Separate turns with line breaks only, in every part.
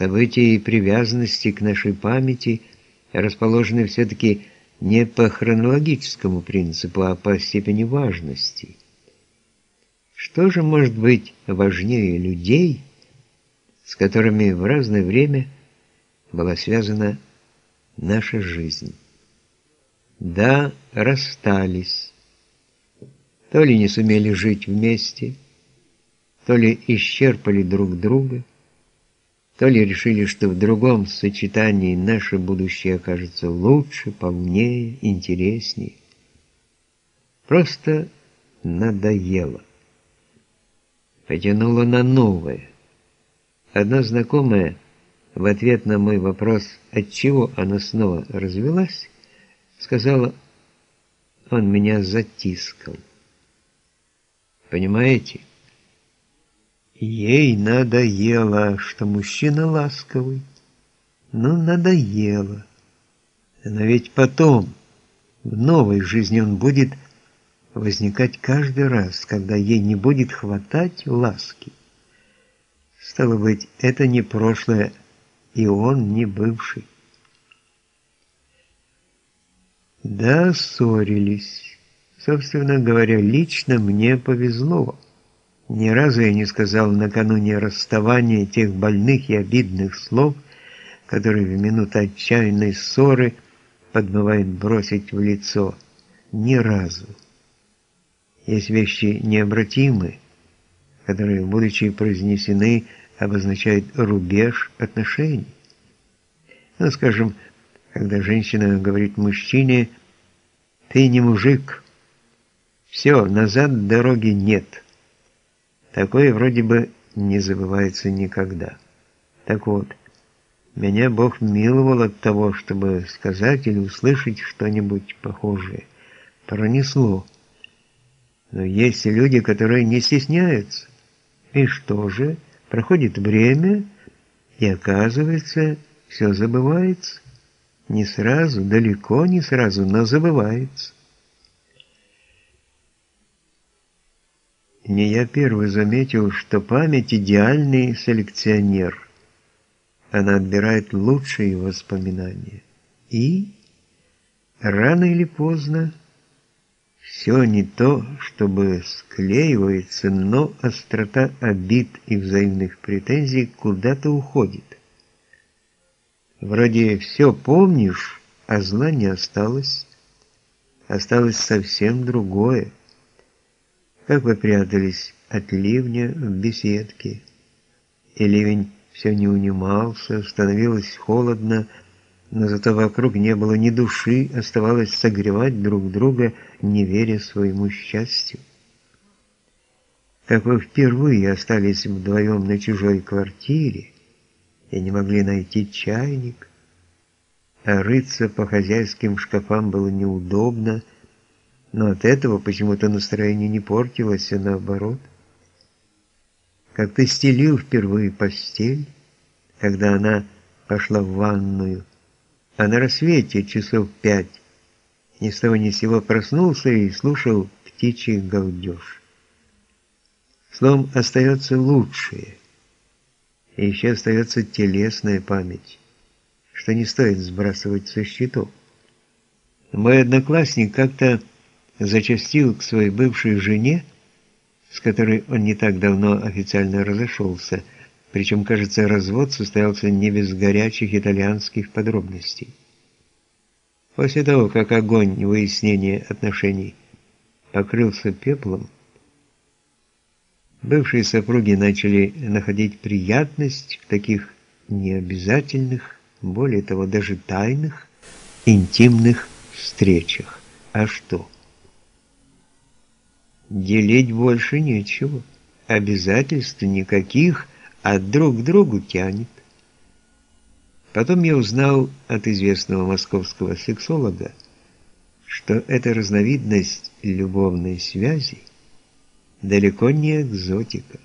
События и привязанности к нашей памяти расположены все-таки не по хронологическому принципу, а по степени важности. Что же может быть важнее людей, с которыми в разное время была связана наша жизнь? Да, расстались. То ли не сумели жить вместе, то ли исчерпали друг друга, то ли решили, что в другом сочетании наше будущее окажется лучше, полнее, интереснее. Просто надоело. Потянуло на новое. Одна знакомая в ответ на мой вопрос, от чего она снова развелась, сказала, он меня затискал. Понимаете? Ей надоело, что мужчина ласковый. Ну, надоело. Но ведь потом, в новой жизни он будет возникать каждый раз, когда ей не будет хватать ласки. Стало быть, это не прошлое, и он не бывший. Да, ссорились. Собственно говоря, лично мне повезло. Ни разу я не сказал накануне расставания тех больных и обидных слов, которые в минуту отчаянной ссоры подмывает бросить в лицо. Ни разу. Есть вещи необратимые, которые, будучи произнесены, обозначают рубеж отношений. Ну, скажем, когда женщина говорит мужчине «ты не мужик», все, назад дороги нет. Такое вроде бы не забывается никогда. Так вот, меня Бог миловал от того, чтобы сказать или услышать что-нибудь похожее. Пронесло. Но есть люди, которые не стесняются. И что же? Проходит время, и оказывается, все забывается. Не сразу, далеко не сразу, но забывается. Не я первый заметил, что память – идеальный селекционер. Она отбирает лучшие воспоминания. И рано или поздно все не то, чтобы склеивается, но острота обид и взаимных претензий куда-то уходит. Вроде все помнишь, а зла не осталось. Осталось совсем другое. Как вы прятались от ливня в беседке? И ливень все не унимался, становилось холодно, но зато вокруг не было ни души, оставалось согревать друг друга, не веря своему счастью. Как вы впервые остались вдвоем на чужой квартире и не могли найти чайник, а рыться по хозяйским шкафам было неудобно, но от этого почему-то настроение не портилось, а наоборот. Как ты стелил впервые постель, когда она пошла в ванную, а на рассвете часов пять ни с того ни сего проснулся и слушал птичий галдеж. Словом, остается лучшее, и еще остается телесная память, что не стоит сбрасывать со счетов. Мой одноклассник как-то зачастил к своей бывшей жене, с которой он не так давно официально разошелся, причем, кажется, развод состоялся не без горячих итальянских подробностей. После того, как огонь выяснения отношений покрылся пеплом, бывшие супруги начали находить приятность в таких необязательных, более того, даже тайных, интимных встречах. А что? Делить больше нечего. Обязательств никаких, а друг к другу тянет. Потом я узнал от известного московского сексолога, что эта разновидность любовной связи далеко не экзотика.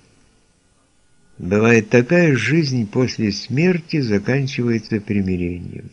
Бывает такая жизнь после смерти заканчивается примирением.